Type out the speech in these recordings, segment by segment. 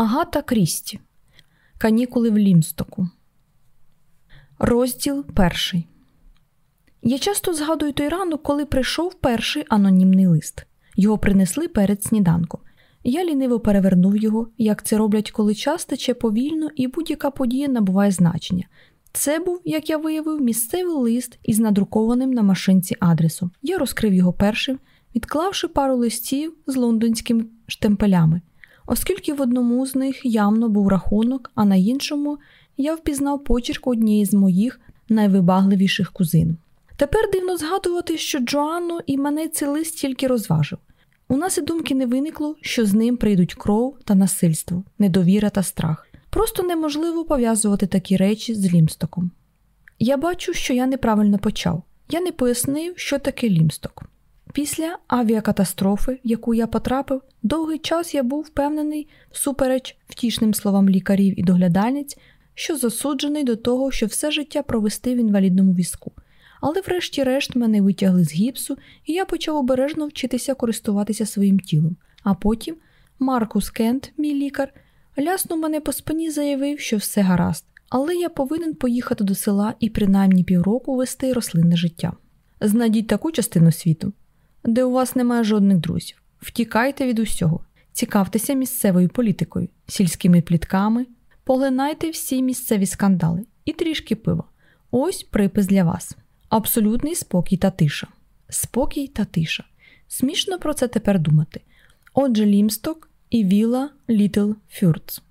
Агата Крісті. Канікули в Лімстоку. Розділ перший. Я часто згадую той ранок, коли прийшов перший анонімний лист. Його принесли перед сніданком. Я ліниво перевернув його, як це роблять, коли час тече повільно і будь-яка подія набуває значення. Це був, як я виявив, місцевий лист із надрукованим на машинці адресом. Я розкрив його першим, відклавши пару листів з лондонськими штемпелями, оскільки в одному з них явно був рахунок, а на іншому я впізнав почерк однієї з моїх найвибагливіших кузин. Тепер дивно згадувати, що Джоанну і мене цей лист тільки розважив. У нас і думки не виникло, що з ним прийдуть кров та насильство, недовіра та страх. Просто неможливо пов'язувати такі речі з лімстоком. Я бачу, що я неправильно почав. Я не пояснив, що таке лімсток. Після авіакатастрофи, в яку я потрапив, довгий час я був впевнений, всупереч втішним словам лікарів і доглядальниць, що засуджений до того, що все життя провести в інвалідному візку. Але, врешті-решт, мене витягли з гіпсу, і я почав обережно вчитися користуватися своїм тілом. А потім Маркус Кент, мій лікар, ляснув мене по спині, заявив, що все гаразд, але я повинен поїхати до села і принаймні півроку вести рослинне життя. Знайдіть таку частину світу, де у вас немає жодних друзів. Втікайте від усього, цікавтеся місцевою політикою, сільськими плітками, поглинайте всі місцеві скандали і трішки пива. Ось припис для вас. Абсолютний спокій та тиша. Спокій та тиша. Смішно про це тепер думати. Отже, Лімсток і Віла Літл Фюрц.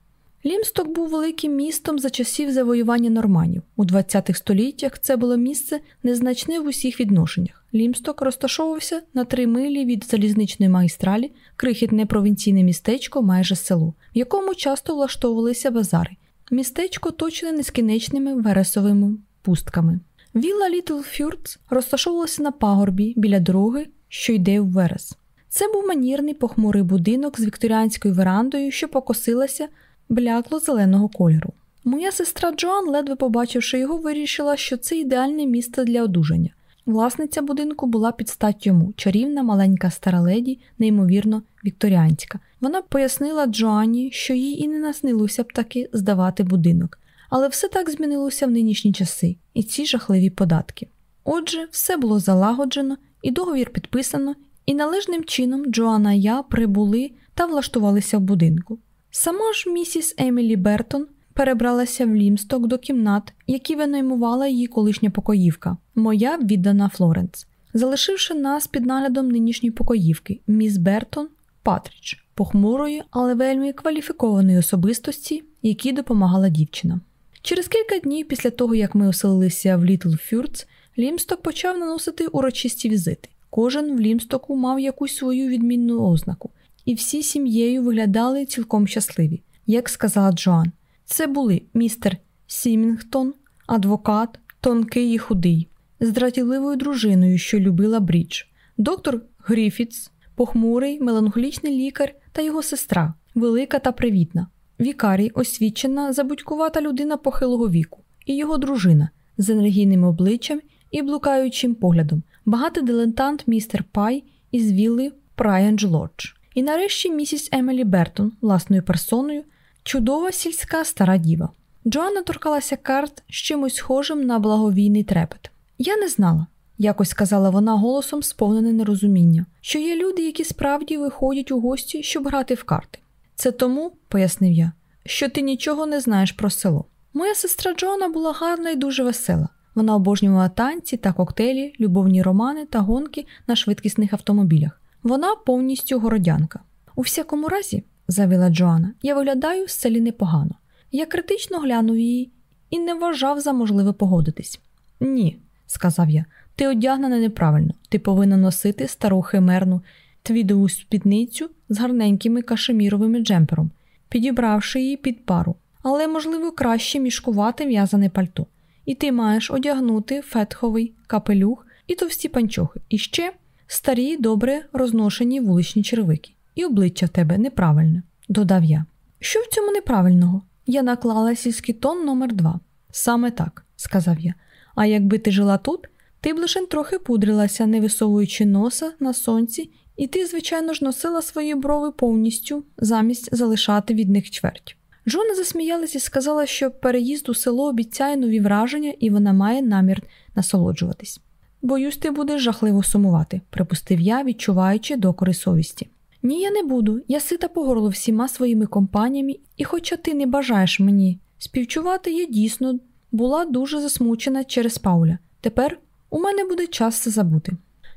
Лімсток був великим містом за часів завоювання норманів. У 20-х століттях це було місце незначне в усіх відношеннях. Лімсток розташовувався на три милі від залізничної магістралі, крихітне провінційне містечко, майже село, в якому часто влаштовувалися базари. Містечко точне нескінченними вересовими пустками. Вілла Літл Фюрц розташовувалася на пагорбі біля дороги, що йде в Верес. Це був манірний похмурий будинок з вікторіанською верандою, що покосилася блякло зеленого кольору. Моя сестра Джоан, ледве побачивши його, вирішила, що це ідеальне місце для одужання. Власниця будинку була під стать йому, чарівна маленька стара леді, неймовірно вікторіанська. Вона пояснила Джоанні, що їй і не наснилося б таки здавати будинок. Але все так змінилося в нинішні часи і ці жахливі податки. Отже, все було залагоджено, і договір підписано, і належним чином Джоанна і я прибули та влаштувалися в будинку. Сама ж місіс Емілі Бертон перебралася в лімсток до кімнат, які винаймувала її колишня покоївка, моя віддана Флоренс, залишивши нас під наглядом нинішньої покоївки, міс Бертон Патріч, похмурої, але вельми кваліфікованої особистості, якій допомагала дівчина. Через кілька днів після того, як ми оселилися в Літл Фюрц, Лімсток почав наносити урочисті візити. Кожен в Лімстоку мав якусь свою відмінну ознаку, і всі сім'єю виглядали цілком щасливі, як сказала Джоан. Це були містер Сімінгтон, адвокат, тонкий і худий, з дратівливою дружиною, що любила брідж, доктор Гріфітс, похмурий, меланхолічний лікар та його сестра, велика та привітна. Вікарій, освічена, забудькувата людина похилого віку, і його дружина з енергійним обличчям і блукаючим поглядом, багатий дилетант містер Пай із вілли Прайордз Лодж. І нарешті місіс Емілі Бертон власною персоною, чудова сільська стара діва. Джоанна торкалася карт з чимось схожим на благовійний трепет. Я не знала, якось сказала вона голосом, сповнене нерозуміння, що є люди, які справді виходять у гості, щоб грати в карти. Це тому, пояснив я, що ти нічого не знаєш про село. Моя сестра Джона була гарна і дуже весела. Вона обожнювала танці та коктейлі, любовні романи та гонки на швидкісних автомобілях. Вона повністю городянка. У всякому разі, завела Джоанна, я виглядаю в селі непогано. Я критично глянув її і не вважав за можливе погодитись. Ні, сказав я, ти одягнена неправильно, ти повинна носити стару химерну твідову спідницю з гарненькими кашеміровими джемпером, підібравши її під пару, але, можливо, краще мішкувати в'язане пальто. І ти маєш одягнути фетховий капелюх і товсті панчохи, і ще старі, добре розношені вуличні червики. І обличчя в тебе неправильне, додав я. Що в цьому неправильного? Я наклала сільський тон номер два. Саме так, сказав я. А якби ти жила тут, ти б лише трохи пудрилася, не висовуючи носа на сонці і ти, звичайно ж, носила свої брови повністю замість залишати від них чверть. Джона засміялась і сказала, що переїзд у село обіцяє нові враження, і вона має намір насолоджуватись. Боюсь, ти будеш жахливо сумувати, припустив я, відчуваючи докори совісті. Ні, я не буду. Я сита по горло всіма своїми компаніями, і, хоча ти не бажаєш мені співчувати, я дійсно була дуже засмучена через Пауля. Тепер у мене буде час це забути.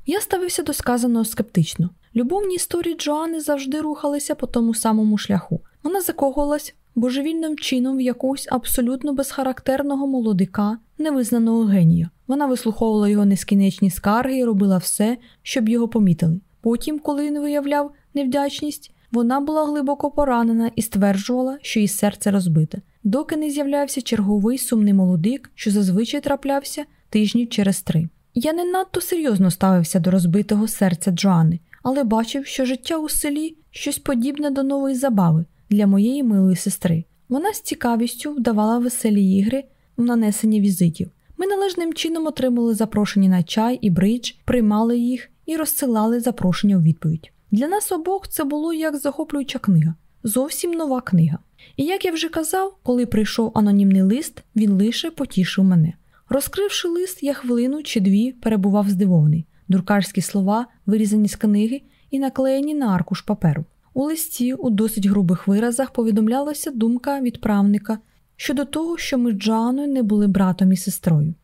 Я ставився до сказаного скептично. Любовні історії Джоанни завжди рухалися по тому самому шляху. Вона закохувалась божевільним чином в якогось абсолютно безхарактерного молодика, невизнаного генія. Вона вислуховувала його нескінченні скарги і робила все, щоб його помітили. Потім, коли він виявляв невдячність, вона була глибоко поранена і стверджувала, що її серце розбите, доки не з'являвся черговий сумний молодик, що зазвичай траплявся тижнів через три. Я не надто серйозно ставився до розбитого серця Джоанни, але бачив, що життя у селі щось подібне до нової забави для моєї милої сестри. Вона з цікавістю вдавала веселі ігри в нанесенні візитів. Ми належним чином отримали запрошення на чай і бридж, приймали їх і розсилали запрошення у відповідь. Для нас обох це було як захоплююча книга, зовсім нова книга. І як я вже казав, коли прийшов анонімний лист, він лише потішив мене. Розкривши лист, я хвилину чи дві перебував здивований. Друкарські слова, вирізані з книги і наклеєні на аркуш паперу. У листі, у досить грубих виразах, повідомлялася думка відправника щодо того, що ми з Джоаною не були братом і сестрою.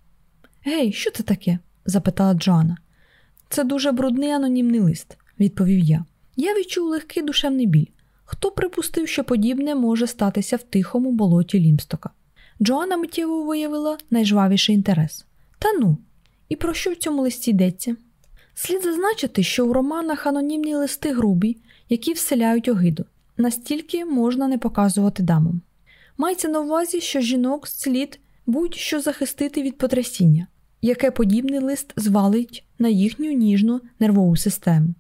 Гей, що це таке? запитала Джоанна. Це дуже брудний анонімний лист, відповів я. Я відчув легкий душевний біль. Хто припустив, що подібне може статися в тихому болоті Лімстока? Джоанна миттєво виявила найжвавіший інтерес. Та ну, і про що в цьому листі йдеться? Слід зазначити, що у романах анонімні листи грубі, які вселяють огиду, настільки можна не показувати дамам. Мається на увазі, що жінок слід будь-що захистити від потрясіння, яке подібний лист звалить на їхню ніжну нервову систему.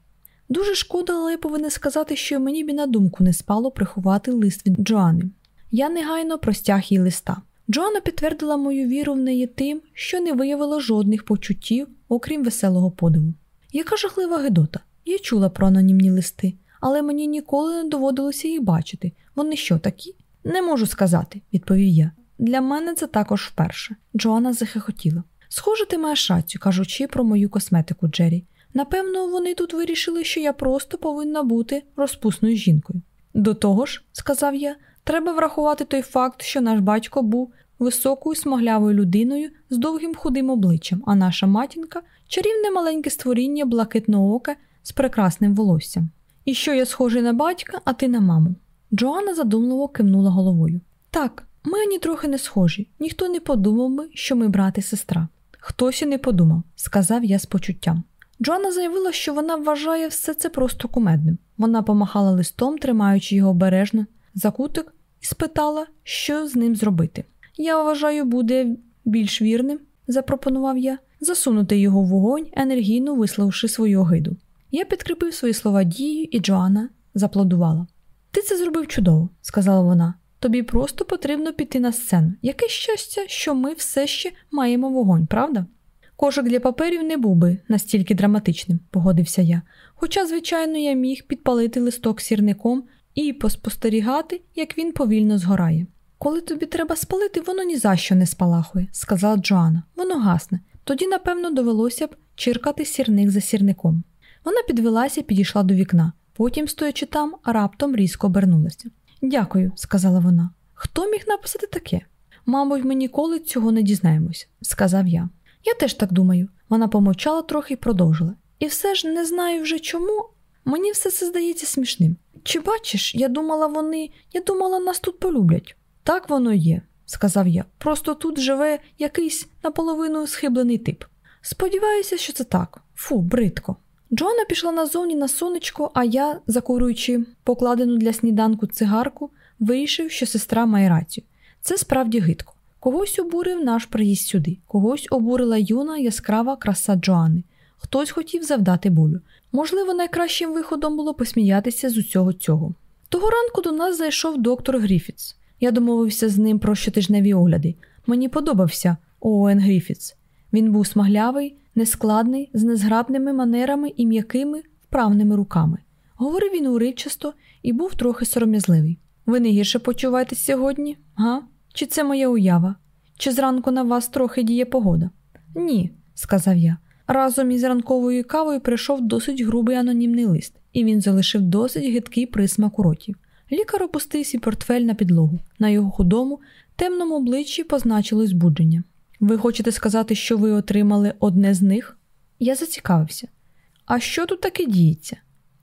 Дуже шкода, але я повинен сказати, що мені б на думку не спало приховати лист від Джоани. Я негайно простяг їй листа. Джоанна підтвердила мою віру в неї тим, що не виявила жодних почуттів, окрім веселого подиву. Яка жахлива Гедота? Я чула про анонімні листи, але мені ніколи не доводилося їх бачити. Вони що такі? Не можу сказати, відповів я. Для мене це також вперше. Джоанна захихотіла. Схоже, ти маєш рацію, кажучи про мою косметику, Джері. Напевно, вони тут вирішили, що я просто повинна бути розпусною жінкою. До того ж, сказав я, треба врахувати той факт, що наш батько був високою смаглявою людиною з довгим худим обличчям, а наша матінка чарівне маленьке створіння блакитного ока з прекрасним волоссям. І що я схожий на батька, а ти на маму. Джоанна задумливо кивнула головою. Так, ми ані трохи не схожі, ніхто не подумав би, що ми брат і сестра. Хтось і не подумав, сказав я з почуттям. Джоанна заявила, що вона вважає все це просто кумедним. Вона помахала листом, тримаючи його обережно за кутик, і спитала, що з ним зробити. Я вважаю, буде більш вірним, запропонував я, засунути його в вогонь, енергійно висловивши свою огиду. Я підкріпив свої слова дією, і Джоанна заплодувала. Ти це зробив чудово, сказала вона. Тобі просто потрібно піти на сцену. Яке щастя, що ми все ще маємо вогонь, правда? Кошик для паперів не був би настільки драматичним, погодився я. Хоча, звичайно, я міг підпалити листок сірником і поспостерігати, як він повільно згорає. Коли тобі треба спалити, воно ні за що не спалахує, сказала Джоанна. Воно гасне. Тоді, напевно, довелося б чиркати сірник за сірником. Вона підвелася і підійшла до вікна. Потім, стоячи там, раптом різко обернулася. Дякую, сказала вона. Хто міг написати таке? Мабуть, ми ніколи цього не дізнаємось, сказав я. Я теж так думаю. Вона помовчала трохи і продовжила. І все ж не знаю вже чому. Мені все це здається смішним. Чи бачиш, я думала, вони, я думала, нас тут полюблять. Так воно є, сказав я. Просто тут живе якийсь наполовину схиблений тип. Сподіваюся, що це так. Фу, бридко. Джоанна пішла назовні на сонечко, а я, закуруючи покладену для сніданку цигарку, вирішив, що сестра має рацію. Це справді гидко. Когось обурив наш приїзд сюди, когось обурила юна яскрава краса Джоанни, хтось хотів завдати болю. Можливо, найкращим виходом було посміятися з усього цього. Того ранку до нас зайшов доктор Гріфітс. Я домовився з ним про щотижневі огляди. Мені подобався Оуен Гріфітс. Він був смаглявий, нескладний, з незграбними манерами і м'якими, вправними руками. Говорив він уривчасто і був трохи сором'язливий. Ви не гірше почуваєтесь сьогодні, га? Чи це моя уява? Чи зранку на вас трохи діє погода? Ні, сказав я. Разом із ранковою кавою прийшов досить грубий анонімний лист, і він залишив досить гидкий присмак у роті. Лікар опустив свій портфель на підлогу. На його худому, темному обличчі позначилось збудження. Ви хочете сказати, що ви отримали одне з них? Я зацікавився. А що тут таке діється?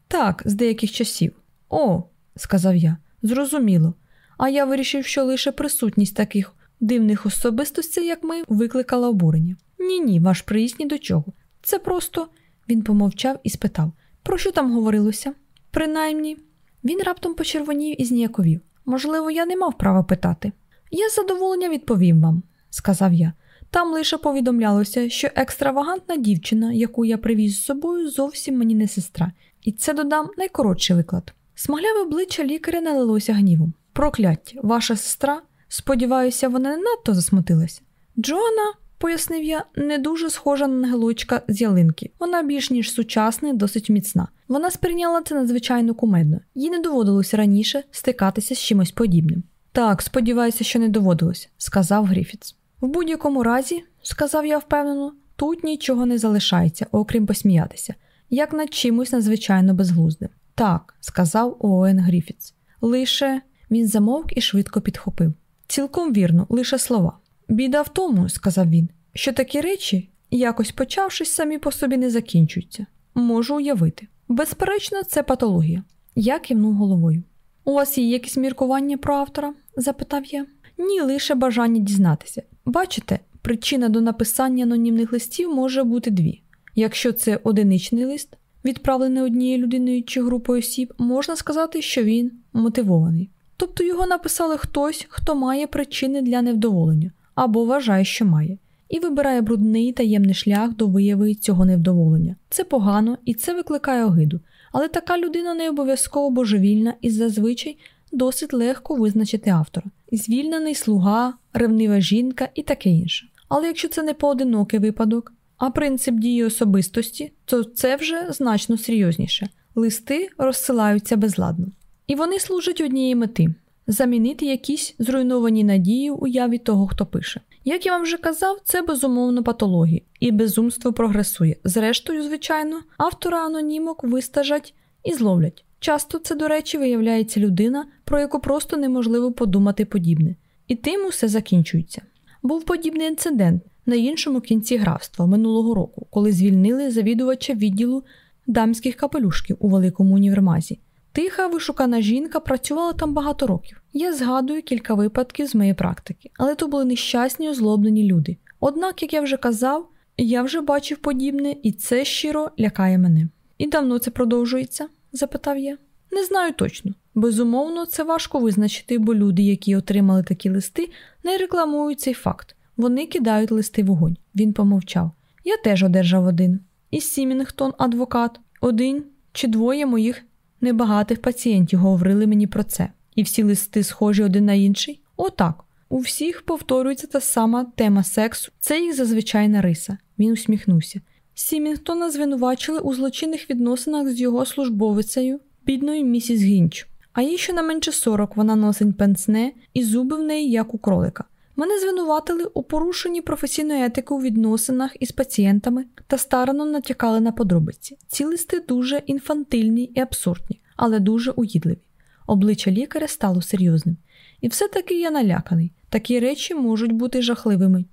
Так, з деяких часів. О, сказав я, зрозуміло. А я вирішив, що лише присутність таких дивних особистостей, як ми, викликала обурення. Ні, ні, ваш приїзд ні до чого. Це просто. Він помовчав і спитав, про що там говорилося? Принаймні, він раптом почервонів і зніяковів. Можливо, я не мав права питати. Я з задоволенням відповім вам, сказав я. Там лише повідомлялося, що екстравагантна дівчина, яку я привіз з собою, зовсім мені не сестра, і це додам найкоротший виклад. Смагляве обличчя лікаря налилося гнівом. Прокляття, ваша сестра, сподіваюся, вона не надто засмутилася. Джоанна, пояснив я, не дуже схожа на ангелочка з ялинки. Вона більш ніж сучасна і досить міцна. Вона сприйняла це надзвичайно кумедно, їй не доводилося раніше стикатися з чимось подібним. Так, сподіваюся, що не доводилось, сказав Гріфітс. В будь-якому разі, сказав я впевнено, тут нічого не залишається, окрім посміятися, як над чимось надзвичайно безглуздим. Так, сказав Оуен Гріфітс. Лише він замовк і швидко підхопив. Цілком вірно, лише слова. Біда в тому, сказав він, що такі речі, якось почавшись, самі по собі не закінчуються. Можу уявити. Безперечно, це патологія. Я кивнув головою. У вас є якісь міркування про автора? запитав я. Ні, лише бажання дізнатися. Бачите, причина до написання анонімних листів може бути дві. Якщо це одиничний лист, відправлений однією людиною чи групою осіб, можна сказати, що він мотивований. Тобто його написали хтось, хто має причини для невдоволення або вважає, що має, і вибирає брудний таємний шлях до вияви цього невдоволення. Це погано і це викликає огиду, але така людина не обов'язково божевільна і зазвичай досить легко визначити автора: звільнений слуга, ревнива жінка і таке інше. Але якщо це не поодинокий випадок, а принцип дії особистості, то це вже значно серйозніше. Листи розсилаються безладно. І вони служать однієї мети замінити якісь зруйновані надії уяві того, хто пише. Як я вам вже казав, це безумовно патологія, і безумство прогресує. Зрештою, звичайно, автора анонімок вистажать і зловлять. Часто це, до речі, виявляється людина, про яку просто неможливо подумати подібне. І тим усе закінчується. Був подібний інцидент на іншому кінці графства минулого року, коли звільнили завідувача відділу дамських капелюшків у великому універмазі. Тиха, вишукана жінка працювала там багато років. Я згадую кілька випадків з моєї практики, але то були нещасні, озлоблені люди. Однак, як я вже казав, я вже бачив подібне, і це щиро лякає мене. І давно це продовжується? Запитав я. Не знаю точно. Безумовно, це важко визначити, бо люди, які отримали такі листи, не рекламують цей факт. Вони кидають листи в огонь. Він помовчав. Я теж одержав один. І Сімінгтон, адвокат, один чи двоє моїх небагатих пацієнтів говорили мені про це. І всі листи схожі один на інший? Отак. У всіх повторюється та сама тема сексу, це їх зазвичайна риса. Він усміхнувся. Сімінгтона звинувачили у злочинних відносинах з його службовицею, бідною місіс Гінч. А їй щонайменше 40 вона носить пенсне і зуби в неї, як у кролика. Мене звинуватили у порушенні професійної етики у відносинах із пацієнтами та старано натякали на подробиці. Ці листи дуже інфантильні і абсурдні, але дуже уїдливі. Обличчя лікаря стало серйозним. І все-таки я наляканий. Такі речі можуть бути жахливими.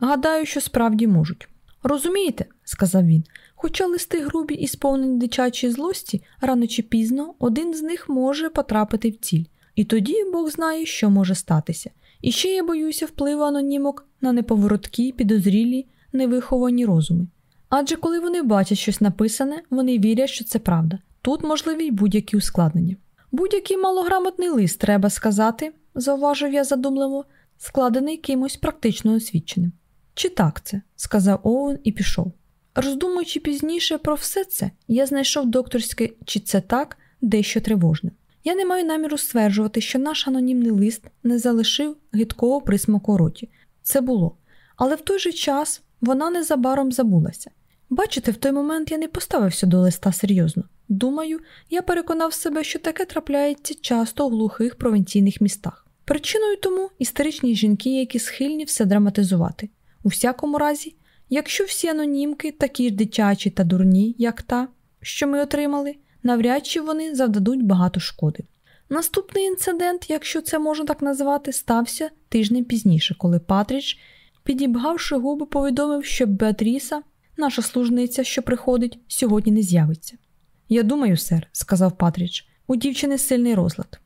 Гадаю, що справді можуть. Розумієте, сказав він, хоча листи грубі і сповнені дитячої злості, рано чи пізно один з них може потрапити в ціль, і тоді Бог знає, що може статися. І ще я боюся впливу анонімок на неповороткі, підозрілі, невиховані розуми. Адже коли вони бачать щось написане, вони вірять, що це правда. Тут можливі й будь-які ускладнення. Будь-який малограмотний лист, треба сказати, зауважив я задумливо, складений кимось практично освіченим. Чи так це? сказав Оуен і пішов. Роздумуючи пізніше про все це, я знайшов докторське, чи це так, дещо тривожне. Я не маю наміру стверджувати, що наш анонімний лист не залишив гидкого присмаку роті. Це було. Але в той же час вона незабаром забулася. Бачите, в той момент я не поставився до листа серйозно. Думаю, я переконав себе, що таке трапляється часто у глухих провінційних містах. Причиною тому історичні жінки, які схильні все драматизувати. У всякому разі, якщо всі анонімки такі ж дитячі та дурні, як та, що ми отримали, навряд чи вони завдадуть багато шкоди. Наступний інцидент, якщо це можна так назвати, стався тиждень пізніше, коли Патріч, підібгавши губи, повідомив, що Беатріса, наша служниця, що приходить, сьогодні не з'явиться. Я думаю, сер, сказав Патріч, у дівчини сильний розлад.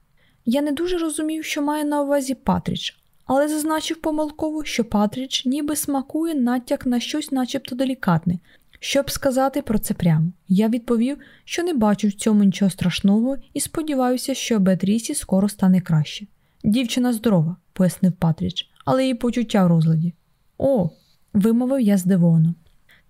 Я не дуже розумів, що має на увазі Патріч, але зазначив помилково, що Патріч ніби смакує натяк на щось, начебто делікатне, щоб сказати про це прямо. Я відповів, що не бачу в цьому нічого страшного і сподіваюся, що Беатрісі скоро стане краще. Дівчина здорова, пояснив Патріч, але її почуття в розладі. О, вимовив я здивовано.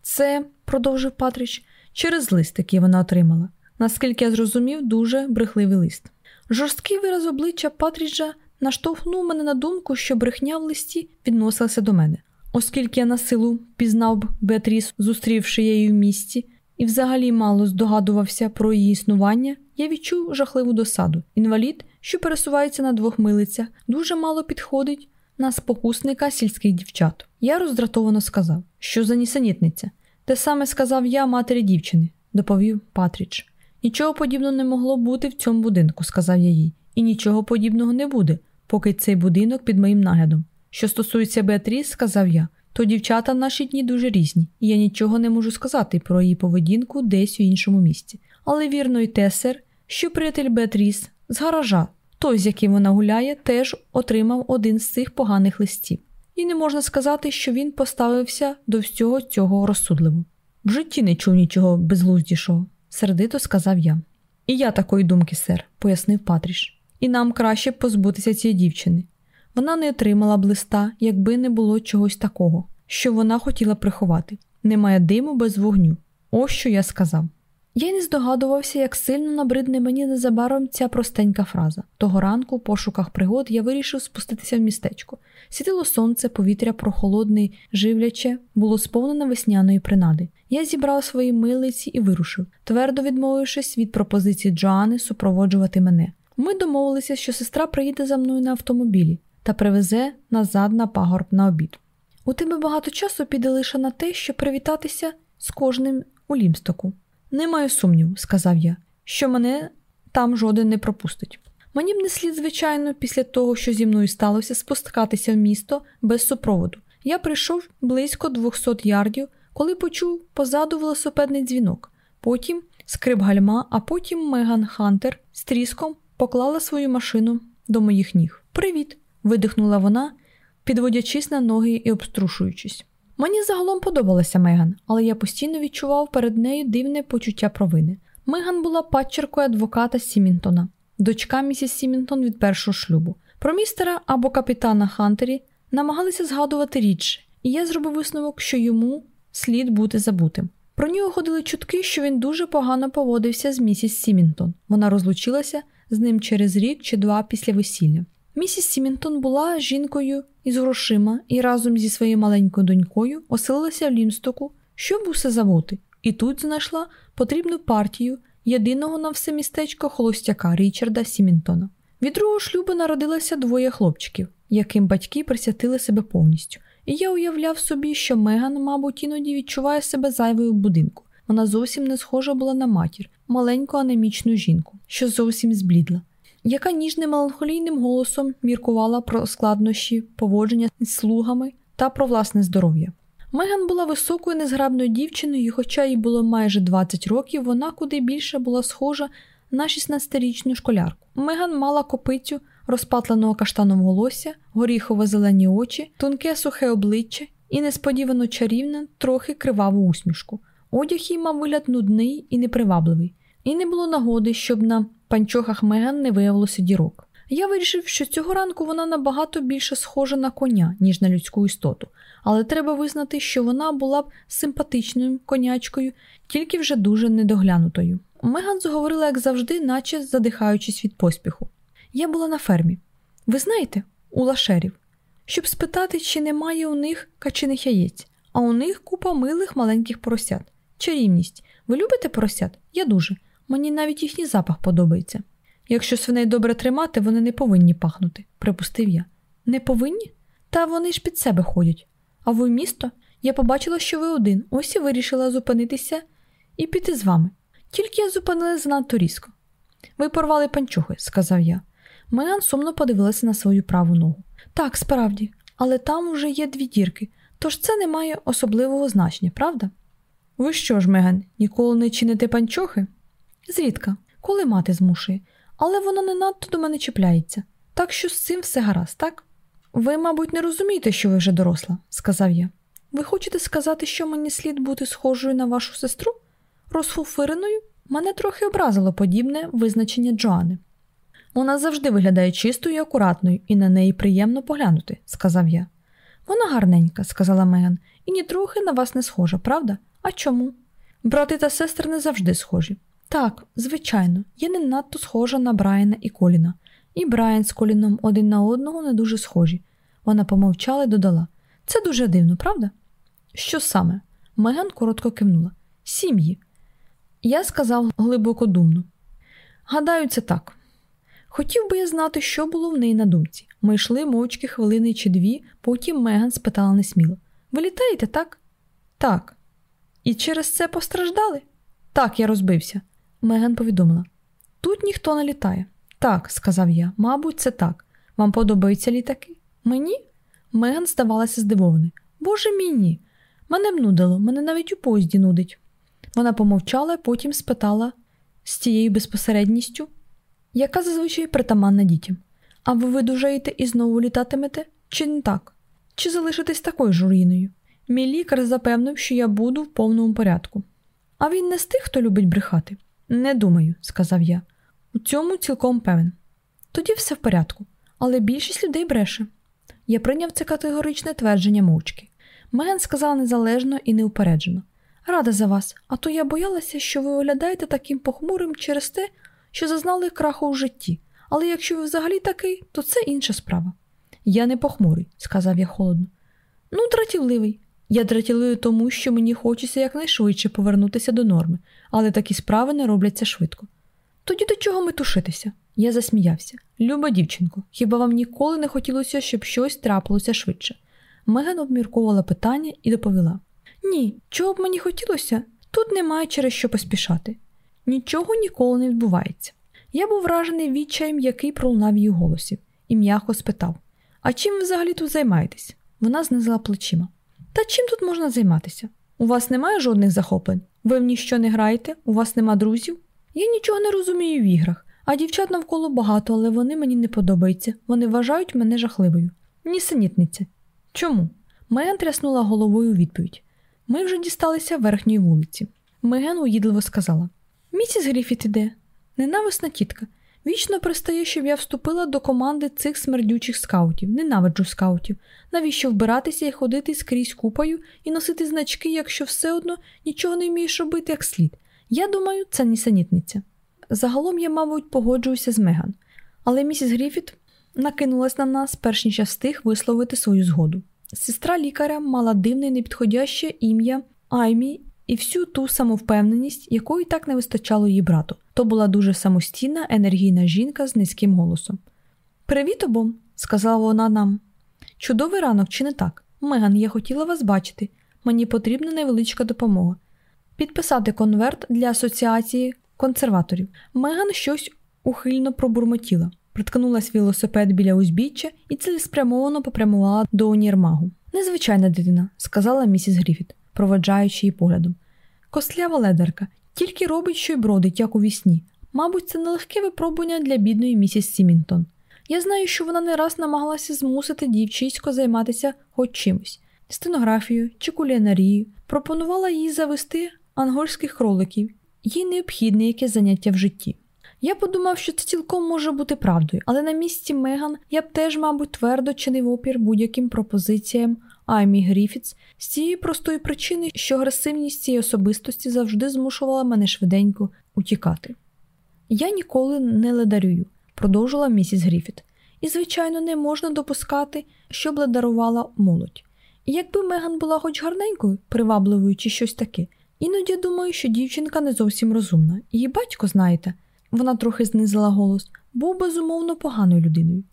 Це, продовжив Патріч, через лист, який вона отримала. Наскільки я зрозумів, дуже брехливий лист. Жорсткий вираз обличчя Патріджа наштовхнув мене на думку, що брехня в листі відносилася до мене, оскільки я на силу пізнав б Беатріс, зустрівши її в місті, і взагалі мало здогадувався про її існування, я відчув жахливу досаду. Інвалід, що пересувається на двох милицях, дуже мало підходить на спокусника сільських дівчат. Я роздратовано сказав, що за нісенітниця. Те саме сказав я матері дівчини, доповів Патріч. Нічого подібного не могло бути в цьому будинку, сказав я їй, і нічого подібного не буде, поки цей будинок під моїм наглядом. Що стосується Беатріс, сказав я, то дівчата в наші дні дуже різні, і я нічого не можу сказати про її поведінку десь у іншому місці. Але вірно й те, сер, що приятель Беатріс з гаража, той, з яким вона гуляє, теж отримав один з цих поганих листів. І не можна сказати, що він поставився до всього цього розсудливо. В житті не чув нічого безглуздішого сердито сказав я. І я такої думки, сер, пояснив Патріш. І нам краще позбутися цієї дівчини. Вона не отримала б листа, якби не було чогось такого, що вона хотіла приховати. Немає диму без вогню. Ось що я сказав. Я не здогадувався, як сильно набридне мені незабаром ця простенька фраза. Того ранку, в пошуках пригод, я вирішив спуститися в містечко. Світило сонце, повітря прохолодне, живляче, було сповнене весняної принади. Я зібрав свої милиці і вирушив, твердо відмовившись від пропозиції Джоани супроводжувати мене. Ми домовилися, що сестра приїде за мною на автомобілі та привезе назад на пагорб на обід. У тебе багато часу піде лише на те, щоб привітатися з кожним у Лімстоку. Не маю сумніву, сказав я, що мене там жоден не пропустить. Мені б не слід, звичайно, після того, що зі мною сталося, спускатися в місто без супроводу. Я прийшов близько 200 ярдів, коли почув позаду велосипедний дзвінок. Потім скрип гальма, а потім Меган Хантер з тріском поклала свою машину до моїх ніг. Привіт! видихнула вона, підводячись на ноги і обструшуючись. Мені загалом подобалася Меган, але я постійно відчував перед нею дивне почуття провини. Меган була падчеркою адвоката Сімінтона, дочка місіс Сімінтон від першого шлюбу. Про містера або капітана Хантера намагалися згадувати рідше, і я зробив висновок, що йому слід бути забутим. Про нього ходили чутки, що він дуже погано поводився з місіс Сімінтон. Вона розлучилася з ним через рік чи два після весілля. Місіс Сімінтон була жінкою із грошима і разом зі своєю маленькою донькою оселилася в Лімстоку, щоб усе забути, і тут знайшла потрібну партію єдиного на все містечко холостяка Річарда Сімінтона. Від другого шлюбу народилося двоє хлопчиків, яким батьки присвятили себе повністю. І я уявляв собі, що Меган, мабуть, іноді відчуває себе зайвою в будинку. Вона зовсім не схожа була на матір, маленьку анемічну жінку, що зовсім зблідла яка ніжним меланхолійним голосом міркувала про складнощі поводження з слугами та про власне здоров'я. Меган була високою, незграбною дівчиною, і хоча їй було майже 20 років, вона куди більше була схожа на 16-річну школярку. Меган мала копицю розпатленого каштаном волосся, горіхово зелені очі, тонке сухе обличчя і несподівано чарівне, трохи криваву усмішку. Одяг їй мав вигляд нудний і непривабливий, і не було нагоди, щоб на панчохах Меган не виявилося дірок. Я вирішив, що цього ранку вона набагато більше схожа на коня, ніж на людську істоту, але треба визнати, що вона була б симпатичною конячкою, тільки вже дуже недоглянутою. Меган заговорила, як завжди, наче задихаючись від поспіху. Я була на фермі. Ви знаєте, у лашерів, щоб спитати, чи немає у них качиних яєць, а у них купа милих маленьких поросят. Чарівність. Ви любите поросят? Я дуже. Мені навіть їхній запах подобається. Якщо свиней добре тримати, вони не повинні пахнути, припустив я. Не повинні? Та вони ж під себе ходять. А ви місто? Я побачила, що ви один, ось і вирішила зупинитися і піти з вами. Тільки я зупинилася занадто різко. Ви порвали панчохи, сказав я. Меган сумно подивилася на свою праву ногу. Так, справді, але там вже є дві дірки, тож це не має особливого значення, правда? Ви що ж, Меган, ніколи не чините панчохи? Зрідка, коли мати змушує, але вона не надто до мене чіпляється, так що з цим все гаразд, так? Ви, мабуть, не розумієте, що ви вже доросла, сказав я. Ви хочете сказати, що мені слід бути схожою на вашу сестру? Розфуфиреною? Мене трохи образило подібне визначення Джоани. Вона завжди виглядає чистою і акуратною, і на неї приємно поглянути, сказав я. Вона гарненька, сказала Меган, і нітрохи на вас не схожа, правда? А чому? Брати та сестри не завжди схожі. Так, звичайно, я не надто схожа на Брайана і Коліна, і Брайан з Коліном один на одного не дуже схожі. Вона помовчала і додала це дуже дивно, правда? Що саме? Меган коротко кивнула. Сім'ї. Я сказав глибоко думно. Гадаю, це так. Хотів би я знати, що було в неї на думці. Ми йшли мовчки хвилини чи дві, потім Меган спитала несміло: Ви літаєте, так? Так. І через це постраждали? Так, я розбився. Меган повідомила. Тут ніхто не літає. Так, сказав я, мабуть, це так. Вам подобаються літаки? Мені? Меган здавалася здивованою. Боже мій ні. Мене б нудило, мене навіть у поїзді нудить. Вона помовчала, потім спитала з тією безпосередністю, яка зазвичай притаманна дітям. А ви видужаєте і знову літатимете? Чи не так? Чи залишитесь такою ж? Мій лікар запевнив, що я буду в повному порядку. А він не з тих, хто любить брехати. Не думаю, сказав я. У цьому цілком певен. Тоді все в порядку, але більшість людей бреше. Я прийняв це категоричне твердження мовчки. Меган сказала незалежно і неупереджено. Рада за вас, а то я боялася, що ви виглядаєте таким похмурим через те, що зазнали краху у житті, але якщо ви взагалі такий, то це інша справа. Я не похмурий, сказав я холодно. Ну, дратівливий. Я дратівливий тому, що мені хочеться якнайшвидше повернутися до норми, але такі справи не робляться швидко. Тоді до чого ми тушитися? Я засміявся. Люба дівчинко, хіба вам ніколи не хотілося, щоб щось трапилося швидше? Меган обмірковувала питання і доповіла: Ні, чого б мені хотілося, тут немає через що поспішати. Нічого ніколи не відбувається. Я був вражений відчаєм, який пролунав її голосів, і м'яко спитав: А чим ви взагалі тут займаєтесь? Вона знизила плечима. Та чим тут можна займатися? У вас немає жодних захоплень? Ви в ніщо не граєте? У вас нема друзів? Я нічого не розумію в іграх, а дівчат навколо багато, але вони мені не подобаються. Вони вважають мене жахливою. Нісенітниця. Чому? Меган тряснула головою у відповідь. Ми вже дісталися верхньої вулиці. Меген уїдливо сказала: Місіс Гріфіт іде. Ненависна тітка. Вічно пристає, щоб я вступила до команди цих смердючих скаутів, ненавиджу скаутів. Навіщо вбиратися і ходити скрізь купою і носити значки, якщо все одно нічого не вмієш робити як слід. Я думаю, це нісенітниця. Загалом я, мабуть, погоджуюся з Меган, але місіс Гріфіт накинулась на нас, перш ніж я встиг висловити свою згоду. Сестра лікаря мала дивне непідходяще ім'я Аймі і всю ту самовпевненість, якої так не вистачало її брату. То була дуже самостійна, енергійна жінка з низьким голосом. Привіт обом, сказала вона нам. Чудовий ранок, чи не так? Меган, я хотіла вас бачити. Мені потрібна невеличка допомога. Підписати конверт для асоціації консерваторів. Меган щось ухильно пробурмотіла, приткнулась велосипед біля узбіччя і цілеспрямовано попрямувала до унірмагу. Незвичайна дитина, сказала місіс Гріфіт, проведжаючи її поглядом. Костлява ледерка, тільки робить, що й бродить, як у вісні. Мабуть, це нелегке випробування для бідної місіс Сімінтон. Я знаю, що вона не раз намагалася змусити дівчисько займатися хоч чимось стенографією чи кулінарією, пропонувала їй завести ангольських кроликів, їй необхідне якесь заняття в житті. Я подумав, що це цілком може бути правдою, але на місці Меган я б теж, мабуть, твердо чинив опір будь-яким пропозиціям Аймі Гріфітс з тієї простої причини, що агресивність цієї особистості завжди змушувала мене швиденько утікати. Я ніколи не ледарюю, продовжила місіс Гріфіт, і, звичайно, не можна допускати, щоб ледарувала молодь. І якби Меган була хоч гарненькою, привабливою чи щось таке, Іноді думаю, що дівчинка не зовсім розумна. Її батько, знаєте, вона трохи знизила голос, був безумовно поганою людиною.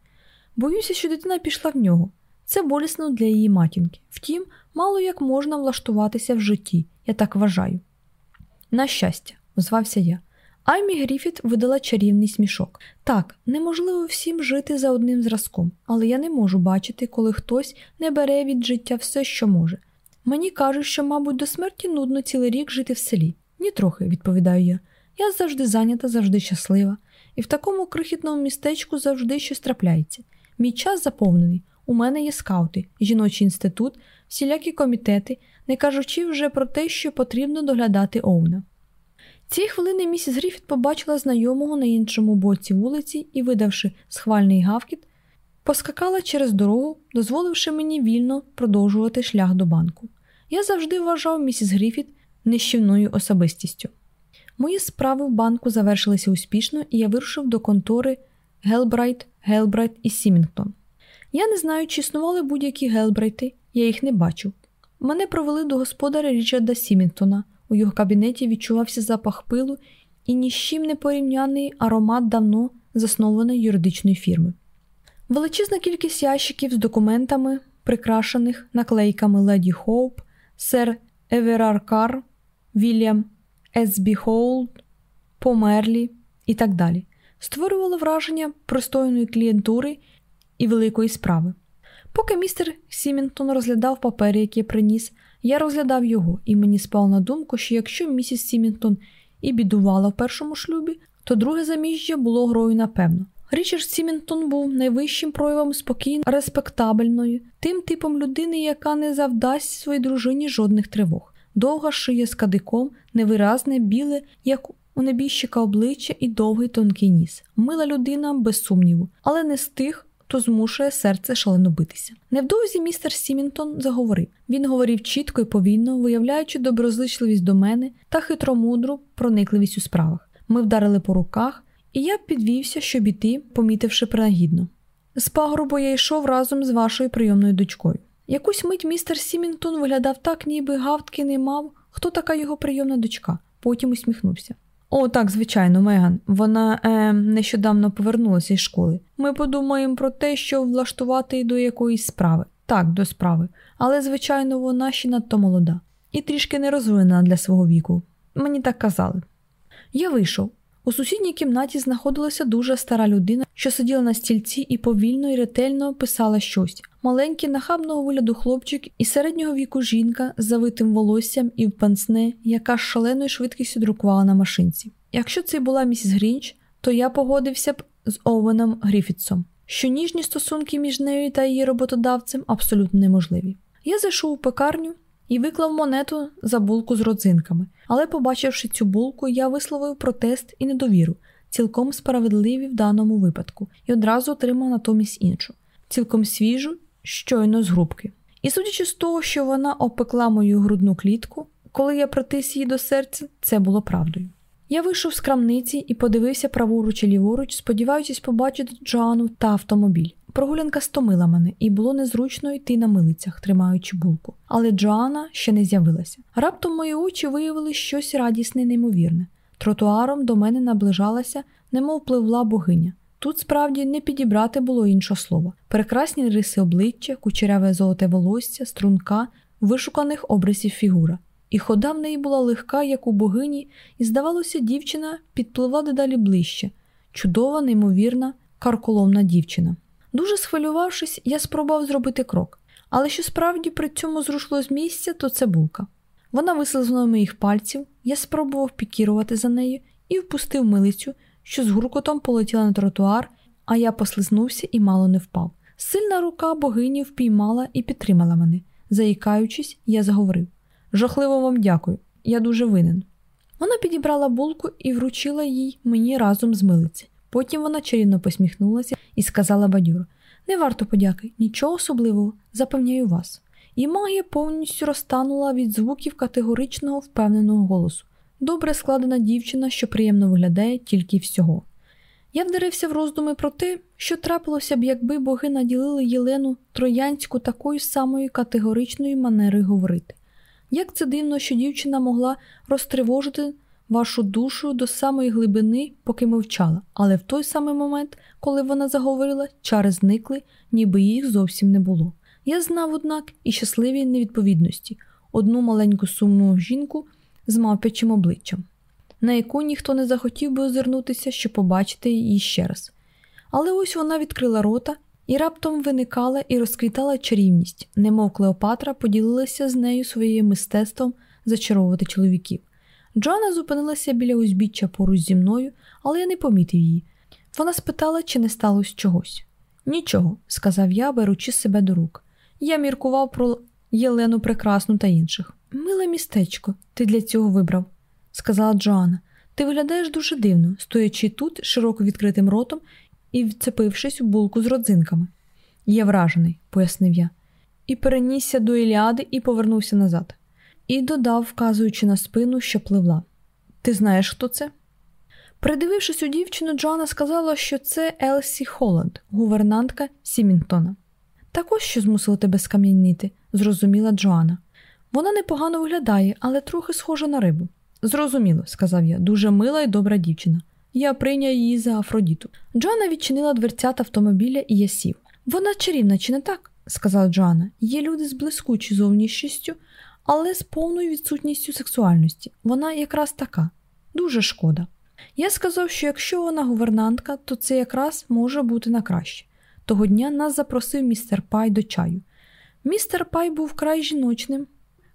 Боюся, що дитина пішла в нього. Це болісно для її матінки. Втім, мало як можна влаштуватися в житті, я так вважаю. На щастя, озвався я. Аймі Гріфіт видала чарівний смішок. Так, неможливо всім жити за одним зразком, але я не можу бачити, коли хтось не бере від життя все, що може. Мені кажуть, що, мабуть, до смерті нудно цілий рік жити в селі. Нітрохи, відповідаю я. Я завжди зайнята, завжди щаслива, і в такому крихітному містечку завжди щось трапляється. Мій час заповнений. У мене є скаути, жіночий інститут, всілякі комітети, не кажучи вже про те, що потрібно доглядати Оуна. Ці хвилини місіс Гріфіт побачила знайомого на іншому боці вулиці і, видавши схвальний гавкіт, поскакала через дорогу, дозволивши мені вільно продовжувати шлях до банку. Я завжди вважав місіс Гріфіт нищівною особистістю. Мої справи в банку завершилися успішно, і я вирушив до контори Гелбрайт, Гелбрайт і Сімінгтон. Я не знаю, чи існували будь-які Гелбрайти, я їх не бачив. Мене провели до господаря Річарда Сімінгтона. У його кабінеті відчувався запах пилу і ні з чим не порівняний аромат давно заснованої юридичної фірми. Величезна кількість ящиків з документами, прикрашених наклейками Леді Хоуп, Сер Еверард Кар, Вільям Есбі Холд, Померлі і так далі, створювало враження пристойної клієнтури і великої справи. Поки містер Сімінтон розглядав папери, які приніс, я розглядав його, і мені спало на думку, що якщо місіс Сімінтон і бідувала в першому шлюбі, то друге заміжжя було грою напевно. Річард Сімінтон був найвищим проявом спокійно респектабельної, тим типом людини, яка не завдасть своїй дружині жодних тривог. Довга шия з кадиком, невиразне, біле, як у небіжчика обличчя і довгий тонкий ніс. Мила людина, без сумніву, але не з тих, хто змушує серце шалено битися. Невдовзі містер Сімінтон заговорив. Він говорив чітко і повільно, виявляючи доброзичливість до мене та хитромудру проникливість у справах. Ми вдарили по руках, і я підвівся, щоб іти, помітивши принагідно. З пагорбу я йшов разом з вашою прийомною дочкою. Якусь мить містер Сімінтон виглядав так, ніби гавтки не мав, хто така його прийомна дочка, потім усміхнувся. О, так, звичайно, Меган. Вона е, нещодавно повернулася із школи. Ми подумаємо про те, що влаштувати її до якоїсь справи. Так, до справи. Але, звичайно, вона ще надто молода і трішки не розвинена для свого віку. Мені так казали. Я вийшов. У сусідній кімнаті знаходилася дуже стара людина, що сиділа на стільці і повільно і ретельно писала щось. Маленький нахабного вигляду хлопчик і середнього віку жінка з завитим волоссям і в пансне, яка з шаленою швидкістю друкувала на машинці. Якщо це була місіс Грінч, то я погодився б з Овеном Гріфітсом, що ніжні стосунки між нею та її роботодавцем абсолютно неможливі. Я зайшов у пекарню і виклав монету за булку з родзинками, але, побачивши цю булку, я висловив протест і недовіру, цілком справедливі в даному випадку, і одразу отримав натомість іншу, цілком свіжу, щойно з грубки. І судячи з того, що вона опекла мою грудну клітку, коли я притис її до серця, це було правдою. Я вийшов з крамниці і подивився праворуч і ліворуч, сподіваючись побачити Джоанну та автомобіль. Прогулянка стомила мене, і було незручно йти на милицях, тримаючи булку. Але Джоанна ще не з'явилася. Раптом мої очі виявили щось радісне, неймовірне. Тротуаром до мене наближалася, немов пливла богиня. Тут справді не підібрати було іншого слова. Прекрасні риси обличчя, кучеряве золоте волосся, струнка, вишуканих обрисів фігура. І хода в неї була легка, як у богині, і, здавалося, дівчина підпливла дедалі ближче, чудова, неймовірна, карколомна дівчина. Дуже схвилювавшись, я спробував зробити крок, але що справді при цьому зрушило з місця, то це булка. Вона вислизнула моїх пальців, я спробував пікірувати за нею і впустив милицю, що з гуркотом полетіла на тротуар, а я послизнувся і мало не впав. Сильна рука богині впіймала і підтримала мене. Заїкаючись, я заговорив: Жахливо вам дякую, я дуже винен. Вона підібрала булку і вручила їй мені разом з милиці. Потім вона чарівно посміхнулася і сказала бадюро: Не варто подяки, нічого особливого, запевняю вас. І магія повністю розтанула від звуків категоричного впевненого голосу. Добре складена дівчина, що приємно виглядає тільки всього. Я вдарився в роздуми про те, що трапилося б, якби боги наділили Єлену Троянську такою самою категоричною манерою говорити. Як це дивно, що дівчина могла розтривожити вашу душу до самої глибини, поки мовчала, але в той самий момент, коли вона заговорила, чари зникли, ніби їх зовсім не було. Я знав, однак, і щасливі невідповідності одну маленьку сумну жінку з мавпячим обличчям, на яку ніхто не захотів би озирнутися, щоб побачити її ще раз. Але ось вона відкрила рота і раптом виникала і розквітала чарівність, немов Клеопатра поділилася з нею своїм мистецтвом зачаровувати чоловіків. Джоанна зупинилася біля узбіччя поруч зі мною, але я не помітив її. Вона спитала, чи не сталося чогось. Нічого, сказав я, беручи себе до рук. Я міркував про Єлену Прекрасну та інших. Миле містечко, ти для цього вибрав, сказала Джоанна. Ти виглядаєш дуже дивно, стоячи тут широко відкритим ротом і вцепившись у булку з родзинками. Я вражений, пояснив я, і перенісся до Іліади і повернувся назад. І додав, вказуючи на спину, що пливла. Ти знаєш, хто це? Придивившись у дівчину, Джоанна сказала, що це Елсі Холланд, гувернантка Сімінгтона. Також що змусило тебе скам'янити, зрозуміла Джоанна. Вона непогано виглядає, але трохи схожа на рибу. Зрозуміло, сказав я, дуже мила і добра дівчина. Я прийняв її за Афродіту. Джоанна відчинила дверцят автомобіля і я сів. Вона чарівна, чи не так? сказала Джоанна. Є люди з блискучою зовнішністю, але з повною відсутністю сексуальності. Вона якраз така. Дуже шкода. Я сказав, що якщо вона гувернантка, то це якраз може бути на краще. Того дня нас запросив містер Пай до чаю. Містер Пай був край жіночним,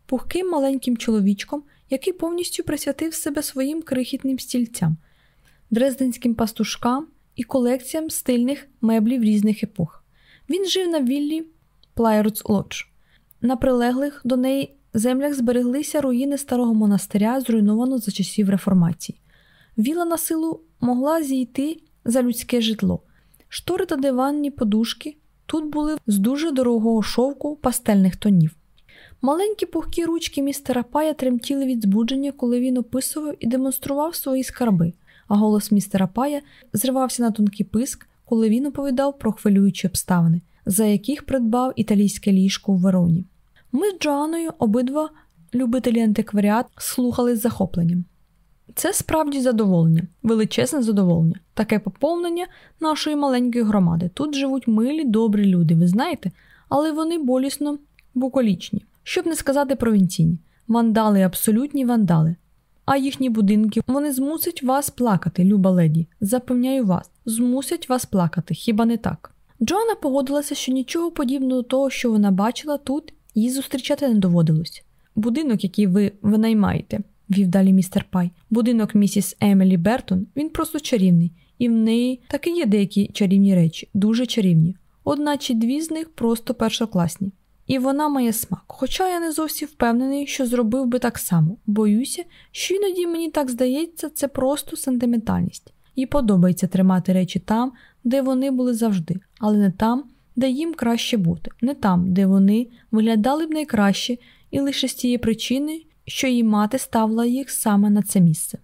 пухким маленьким чоловічком, який повністю присвятив себе своїм крихітним стільцям, дрезденським пастушкам і колекціям стильних меблів різних епох. Він жив на віллі Прайордз Лодж. На прилеглих до неї землях збереглися руїни старого монастиря, зруйновано за часів реформації. Вілла насилу могла зійти за людське житло. Штори та диванні подушки тут були з дуже дорогого шовку пастельних тонів. Маленькі пухкі ручки містера Пая тремтіли від збудження, коли він описував і демонстрував свої скарби, а голос містера Пая зривався на тонкий писк, коли він оповідав про хвилюючі обставини, за яких придбав італійське ліжко в Вероні. Ми з Джоанною обидва любителі антикваріат слухали з захопленням. Це справді задоволення, величезне задоволення, таке поповнення нашої маленької громади. Тут живуть милі, добрі люди, ви знаєте, але вони болісно буколічні, щоб не сказати провінційні. Вандали, абсолютні вандали. А їхні будинки вони змусять вас плакати, люба леді. Запевняю вас, змусять вас плакати, хіба не так? Джоанна погодилася, що нічого подібного до того, що вона бачила тут, їй зустрічати не доводилось. Будинок, який ви винаймаєте, вів далі містер Пай. Будинок місіс Емілі Бертон, він просто чарівний, і в неї таки є деякі чарівні речі, дуже чарівні. Одна чи дві з них просто першокласні. І вона має смак. Хоча я не зовсім впевнений, що зробив би так само. Боюся, що іноді мені так здається, це просто сентиментальність. Їй подобається тримати речі там, де вони були завжди, але не там, де їм краще бути, не там, де вони виглядали б найкраще, і лише з тієї причини, що її мати ставила їх саме на це місце.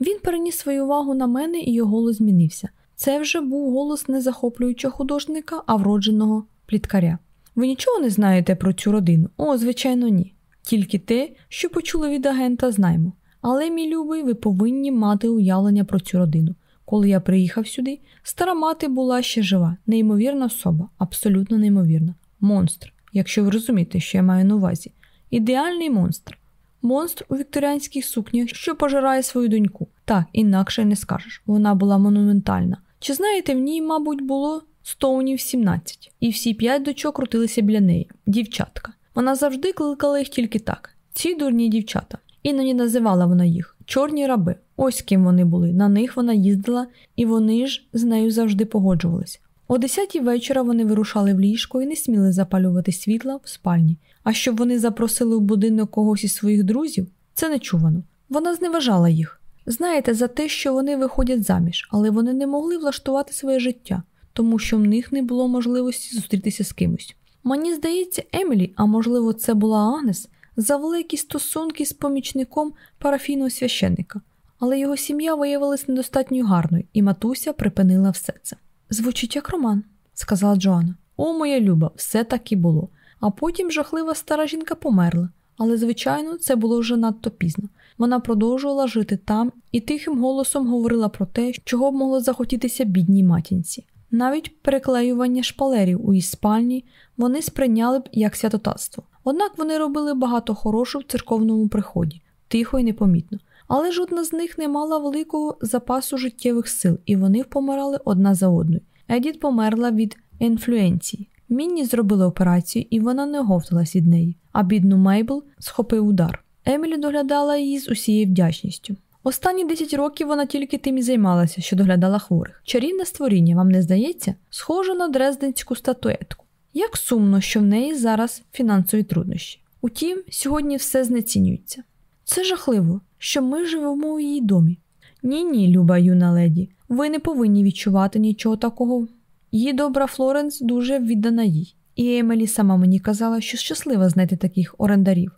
Він переніс свою увагу на мене, і його голос змінився. Це вже був голос не захоплюючого художника, а вродженого пліткаря. Ви нічого не знаєте про цю родину? О, звичайно, ні. Тільки те, що почули від агента, знаємо. Але, мій любий, ви повинні мати уявлення про цю родину. Коли я приїхав сюди, стара мати була ще жива, неймовірна особа, абсолютно неймовірна. Монстр, якщо ви розумієте, що я маю на увазі. Ідеальний монстр. Монстр у вікторіанських сукнях, що пожирає свою доньку. Так, інакше не скажеш. Вона була монументальна. Чи знаєте, в ній, мабуть, було стоунів 17, і всі п'ять дочок крутилися біля неї. Дівчатка. Вона завжди кликала їх тільки так: ці дурні дівчата. Іноді називала вона їх чорні раби. Ось ким вони були. На них вона їздила, і вони ж з нею завжди погоджувалися. О десятій вечора вони вирушали в ліжко і не сміли запалювати світла в спальні. А щоб вони запросили в будинок когось із своїх друзів, це нечувано. Вона зневажала їх. Знаєте, за те, що вони виходять заміж, але вони не могли влаштувати своє життя, тому що в них не було можливості зустрітися з кимось. Мені здається, Емілі, а можливо, це була Агнес, завели якісь стосунки з помічником парафійного священника, але його сім'я виявилась недостатньо гарною, і матуся припинила все це. Звучить як роман, сказала Джоанна. О, моя люба, все так і було. А потім жахлива стара жінка померла, але, звичайно, це було вже надто пізно. Вона продовжувала жити там і тихим голосом говорила про те, чого б могло захотітися бідній матінці. Навіть переклеювання шпалерів у її спальні вони сприйняли б як святотатство. Однак вони робили багато хорошого в церковному приході, тихо і непомітно. Але жодна з них не мала великого запасу життєвих сил, і вони помирали одна за одною. Едіт померла від інфлюенції. Мінні зробили операцію, і вона не оговталась від неї, а бідну Мейбл схопив удар. Емілі доглядала її з усією вдячністю. Останні 10 років вона тільки тим і займалася, що доглядала хворих. Чарівне створіння, вам не здається, схоже на дрезденську статуетку. Як сумно, що в неї зараз фінансові труднощі. Утім, сьогодні все знецінюється. Це жахливо, що ми живемо у її домі. Ні, ні, люба юна леді, ви не повинні відчувати нічого такого. Її добра Флоренс дуже віддана їй, і Емелі сама мені казала, що щаслива знайти таких орендарів.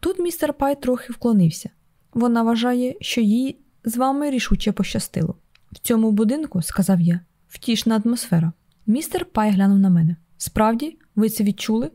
Тут містер Пай трохи вклонився. Вона вважає, що їй з вами рішуче пощастило. В цьому будинку, сказав я, утішна атмосфера. Містер Пай глянув на мене. Справді, ви це відчули?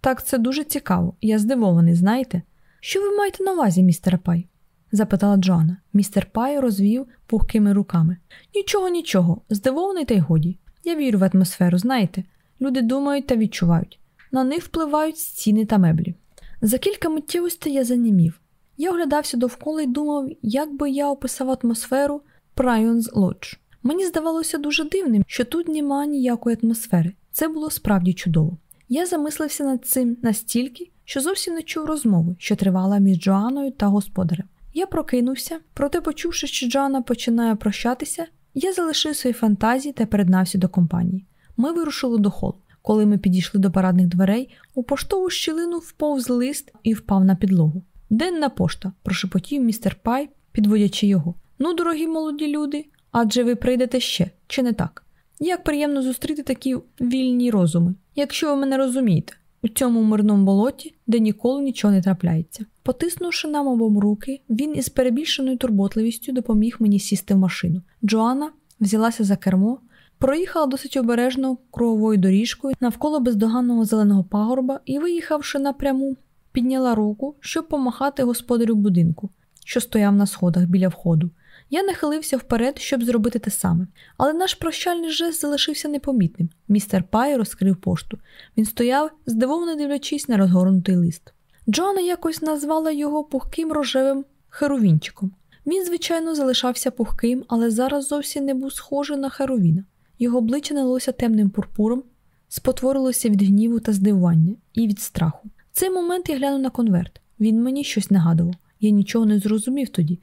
Так, це дуже цікаво. Я здивований, знаєте? Що ви маєте на увазі, містер Пай? запитала Джоанна. Містер Пай розвів пухкими руками. Нічого, нічого, здивований та й годі. Я вірю в атмосферу, знаєте. Люди думають та відчувають. На них впливають стіни та меблі. За кілька миттєвостей я занімів. Я оглядався довкола і думав, як би я описав атмосферу Прайонс Лодж. Мені здавалося дуже дивним, що тут нема ніякої атмосфери. Це було справді чудово. Я замислився над цим настільки, що зовсім не чув розмови, що тривала між Джоаною та господарем. Я прокинувся, проте, почувши, що Джоанна починає прощатися, я залишив свої фантазії та переднався до компанії. Ми вирушили до холу. Коли ми підійшли до парадних дверей, у поштову щілину вповз лист і впав на підлогу. Денна пошта, прошепотів містер Пай, підводячи його. Ну, дорогі молоді люди, адже ви прийдете ще, чи не так? Як приємно зустріти такі вільні розуми, якщо ви мене розумієте, у цьому мирному болоті, де ніколи нічого не трапляється. Потиснувши нам обом руки, він із перебільшеною турботливістю допоміг мені сісти в машину. Джоанна взялася за кермо, проїхала досить обережно круговою доріжкою навколо бездоганного зеленого пагорба і, виїхавши напряму, підняла руку, щоб помахати господарю будинку, що стояв на сходах біля входу. Я нахилився вперед, щоб зробити те саме, але наш прощальний жест залишився непомітним. Містер Пай розкрив пошту. Він стояв, здивовано дивлячись на розгорнутий лист. Джоанна якось назвала його пухким рожевим херовінчиком. Він, звичайно, залишався пухким, але зараз зовсім не був схожий на херовіна. Його обличчя налилося темним пурпуром, спотворилося від гніву та здивування і від страху. В цей момент я глянув на конверт. Він мені щось нагадував. Я нічого не зрозумів тоді,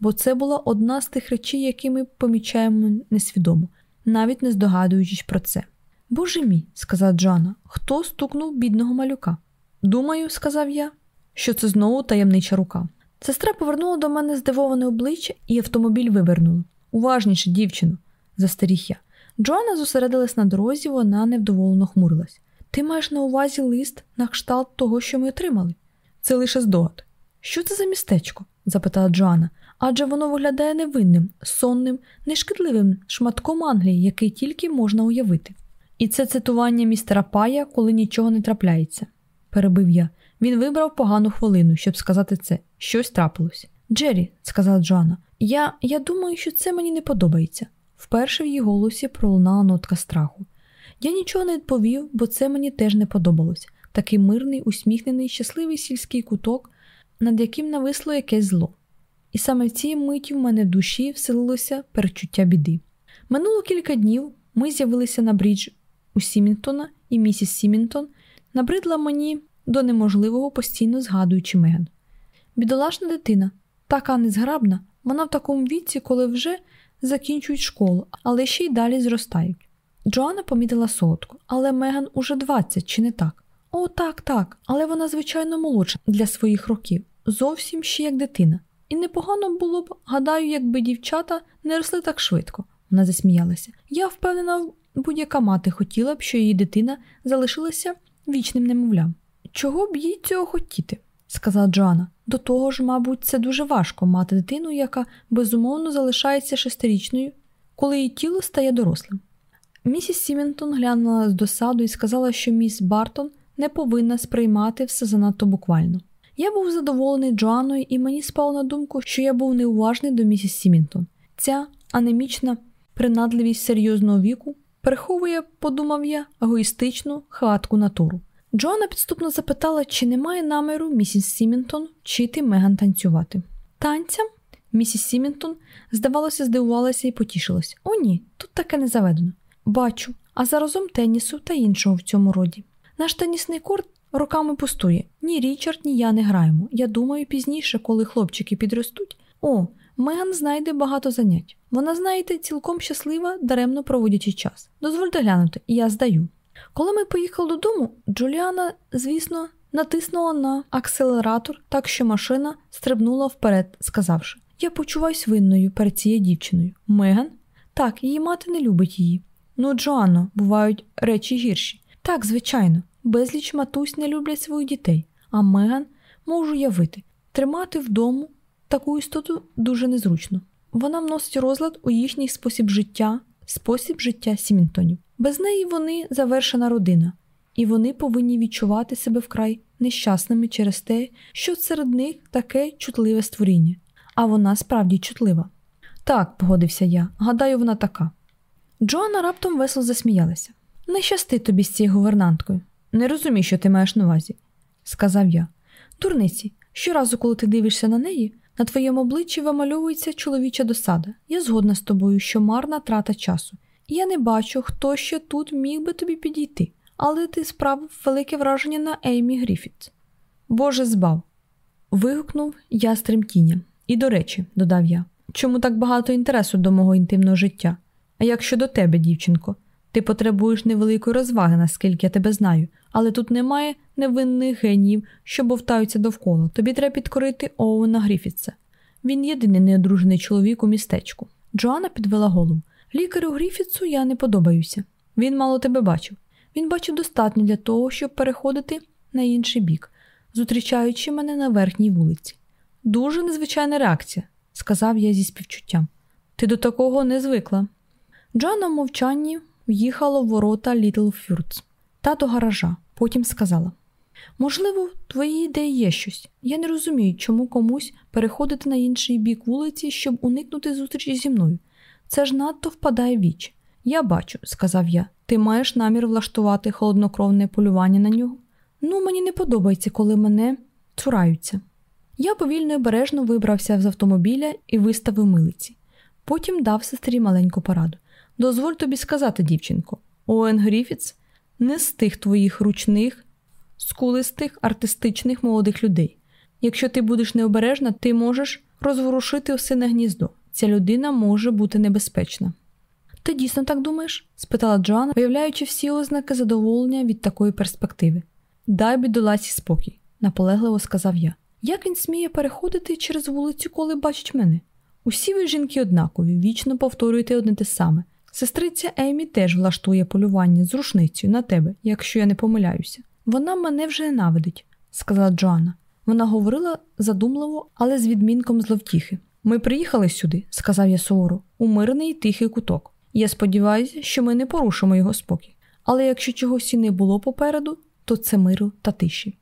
бо це була одна з тих речей, які ми помічаємо несвідомо, навіть не здогадуючись про це. Боже мій, сказав Джана, хто стукнув бідного малюка? Думаю, сказав я, що це знову таємнича рука. Сестра повернула до мене здивоване обличчя, і автомобіль вивернула. Уважніше, дівчину, застеріг я. Джоанна зосередилась на дорозі, вона невдоволено хмурилась. Ти маєш на увазі лист на кшталт того, що ми отримали? Це лише здогад. Що це за містечко? запитала Джоанна. Адже воно виглядає невинним, сонним, нешкідливим шматком Англії, який тільки можна уявити. І це цитування містера Пая, коли нічого не трапляється, перебив я. Він вибрав погану хвилину, щоб сказати це. Щось трапилось. Джері, сказала Джоанна, я я думаю, що це мені не подобається. Вперше в її голосі пролунала нотка страху. Я нічого не відповів, бо це мені теж не подобалось. Такий мирний, усміхнений, щасливий сільський куток, над яким нависло якесь зло. І саме в цій миті в мене в душі вселилося перечуття біди. Минуло кілька днів ми з'явилися на брідж у Сімінтона, і місіс Сімінтон набридла мені до неможливого, постійно згадуючи Меган. Бідолашна дитина, така незграбна, вона в такому віці, коли вже закінчують школу, але ще й далі зростають. Джоанна помітила солодко, але Меган уже 20, чи не так? О, так, так, але вона, звичайно, молодша для своїх років, зовсім ще як дитина. І непогано було б, гадаю, якби дівчата не росли так швидко, вона засміялася. Я впевнена, будь-яка мати хотіла б, що її дитина залишилася вічним немовлям. Чого б їй цього хотіти? сказала Джоанна. До того ж, мабуть, це дуже важко мати дитину, яка безумовно залишається шестирічною, коли її тіло стає дорослим. Місіс Сімінтон глянула з досадою і сказала, що міс Бартон не повинна сприймати все занадто буквально. Я був задоволений Джоанною, і мені спало на думку, що я був неуважний до місіс Сімінтон. Ця анемічна принадливість серйозного віку приховує, подумав я, егоїстичну хватку натури. Джоанна підступно запитала, чи немає наміру місіс Сімінтон вчити Меган танцювати. Танцям? Місіс Сімінтон, здавалося, здивувалася і потішилась. О, ні, тут таке не заведено. Бачу, а заразом тенісу та іншого в цьому роді. Наш тенісний корт роками пустує. Ні Річард, ні я не граємо. Я думаю, пізніше, коли хлопчики підростуть. О, Меган знайде багато занять. Вона, знаєте, цілком щаслива, даремно проводячи час. Дозвольте глянути, я здаю. Коли ми поїхали додому, Джоанна, звісно, натиснула на акселератор, так що машина стрибнула вперед, сказавши: Я почуваюсь винною перед цією дівчиною. Меган? Так, її мати не любить її. Ну, Джоанно, бувають речі гірші. Так, звичайно, безліч матусь не люблять своїх дітей, а Меган можу явити, тримати вдома таку істоту дуже незручно. Вона вносить розлад у їхній спосіб життя, спосіб життя Сімінтонів. Без неї вони завершена родина, і вони повинні відчувати себе вкрай нещасними через те, що серед них таке чутливе створіння, а вона справді чутлива. Так, погодився я, гадаю, вона така. Джоанна раптом весело засміялася. Не щасти тобі з цією гувернанткою. Не розумію, що ти маєш на увазі, сказав я. Дурниці, щоразу, коли ти дивишся на неї, на твоєму обличчі вимальовується чоловіча досада. Я згодна з тобою, що марна трата часу. Я не бачу, хто ще тут міг би тобі підійти, але ти справив велике враження на Еймі Гріфіт. Боже збав. вигукнув я з тремтінням. І, до речі, додав я, чому так багато інтересу до мого інтимного життя? А як щодо тебе, дівчинко, ти потребуєш невеликої розваги, наскільки я тебе знаю, але тут немає невинних геніїв, що бовтаються довкола. Тобі треба підкорити Оуена Гріфітса. Він єдиний неодружений чоловік у містечку. Джоанна підвела голову. Лікарю Гріфітсу я не подобаюся. Він мало тебе бачив. Він бачив достатньо для того, щоб переходити на інший бік, зустрічаючи мене на верхній вулиці. Дуже незвичайна реакція, сказав я зі співчуттям. Ти до такого не звикла. Джоанна в мовчанні в'їхала в ворота Літл Фюрц та до гаража. Потім сказала: Можливо, в твоїй ідеї є щось. Я не розумію, чому комусь переходити на інший бік вулиці, щоб уникнути зустрічі зі мною. Це ж надто впадає в віч. Я бачу, сказав я, ти маєш намір влаштувати холоднокровне полювання на нього? Ну, мені не подобається, коли мене цураються. Я повільно і бережно вибрався з автомобіля і виставив милиці. Потім дав сестрі маленьку пораду. Дозволь тобі сказати, дівчинко, Оен Гріфітс не з тих твоїх ручних, скулистих, артистичних молодих людей. Якщо ти будеш необережна, ти можеш розворушити осине гніздо. Ця людина може бути небезпечна. Ти дійсно так думаєш? спитала Джоанна, виявляючи всі ознаки задоволення від такої перспективи. Дай бідоласі спокій, наполегливо сказав я. Як він сміє переходити через вулицю, коли бачить мене? Усі ви жінки однакові, вічно повторюєте одне те саме. Сестриця Еймі теж влаштує полювання з рушницею на тебе, якщо я не помиляюся. Вона мене вже ненавидить, сказала Джоанна. Вона говорила задумливо, але з відмінком зловтіхи. Ми приїхали сюди, сказав я суворо, у мирний тихий куток. Я сподіваюся, що ми не порушимо його спокій. Але якщо чогось і не було попереду, то це миру та тиші.